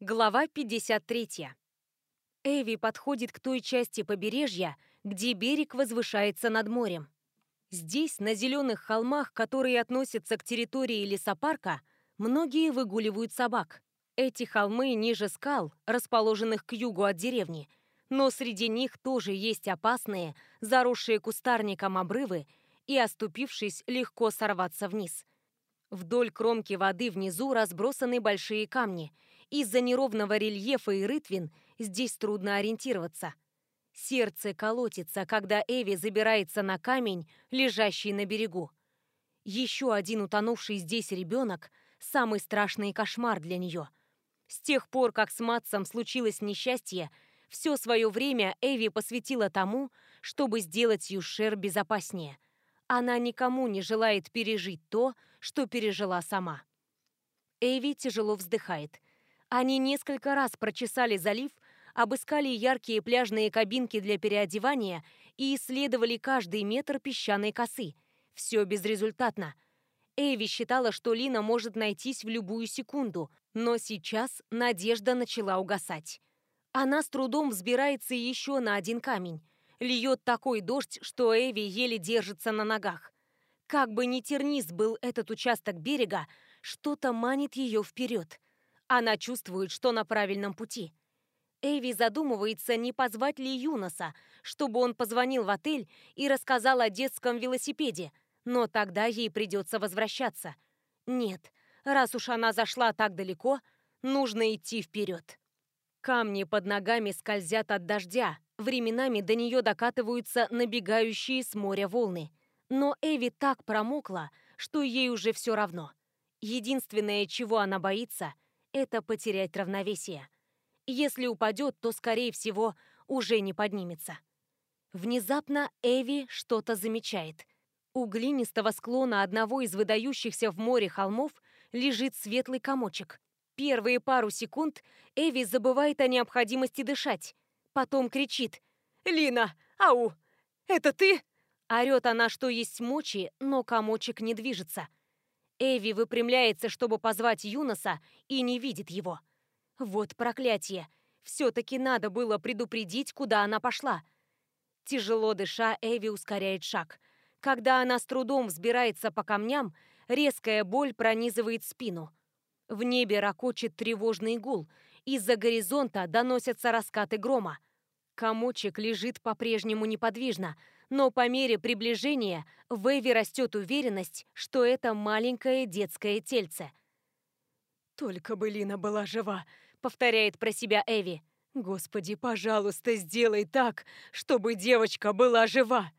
Глава 53. Эви подходит к той части побережья, где берег возвышается над морем. Здесь, на зеленых холмах, которые относятся к территории лесопарка, многие выгуливают собак. Эти холмы ниже скал, расположенных к югу от деревни, но среди них тоже есть опасные, заросшие кустарником обрывы и, оступившись, легко сорваться вниз. Вдоль кромки воды внизу разбросаны большие камни. Из-за неровного рельефа и рытвин здесь трудно ориентироваться. Сердце колотится, когда Эви забирается на камень, лежащий на берегу. Еще один утонувший здесь ребенок – самый страшный кошмар для нее. С тех пор, как с Матсом случилось несчастье, все свое время Эви посвятила тому, чтобы сделать Юшер безопаснее. Она никому не желает пережить то, что пережила сама. Эви тяжело вздыхает. Они несколько раз прочесали залив, обыскали яркие пляжные кабинки для переодевания и исследовали каждый метр песчаной косы. Все безрезультатно. Эви считала, что Лина может найтись в любую секунду, но сейчас надежда начала угасать. Она с трудом взбирается еще на один камень. Льет такой дождь, что Эви еле держится на ногах. Как бы ни тернист был этот участок берега, что-то манит ее вперед. Она чувствует, что на правильном пути. Эви задумывается, не позвать ли Юноса, чтобы он позвонил в отель и рассказал о детском велосипеде, но тогда ей придется возвращаться. Нет, раз уж она зашла так далеко, нужно идти вперед. Камни под ногами скользят от дождя, временами до нее докатываются набегающие с моря волны. Но Эви так промокла, что ей уже все равно. Единственное, чего она боится, это потерять равновесие. Если упадет, то, скорее всего, уже не поднимется. Внезапно Эви что-то замечает. У глинистого склона одного из выдающихся в море холмов лежит светлый комочек. Первые пару секунд Эви забывает о необходимости дышать. Потом кричит «Лина! Ау! Это ты?» Орет она, что есть мочи, но комочек не движется. Эви выпрямляется, чтобы позвать Юноса, и не видит его. Вот проклятие! Все-таки надо было предупредить, куда она пошла. Тяжело дыша, Эви ускоряет шаг. Когда она с трудом взбирается по камням, резкая боль пронизывает спину. В небе ракочет тревожный гул. Из-за горизонта доносятся раскаты грома. Комочек лежит по-прежнему неподвижно, но по мере приближения в Эви растет уверенность, что это маленькое детское тельце. «Только бы Лина была жива», — повторяет про себя Эви. «Господи, пожалуйста, сделай так, чтобы девочка была жива!»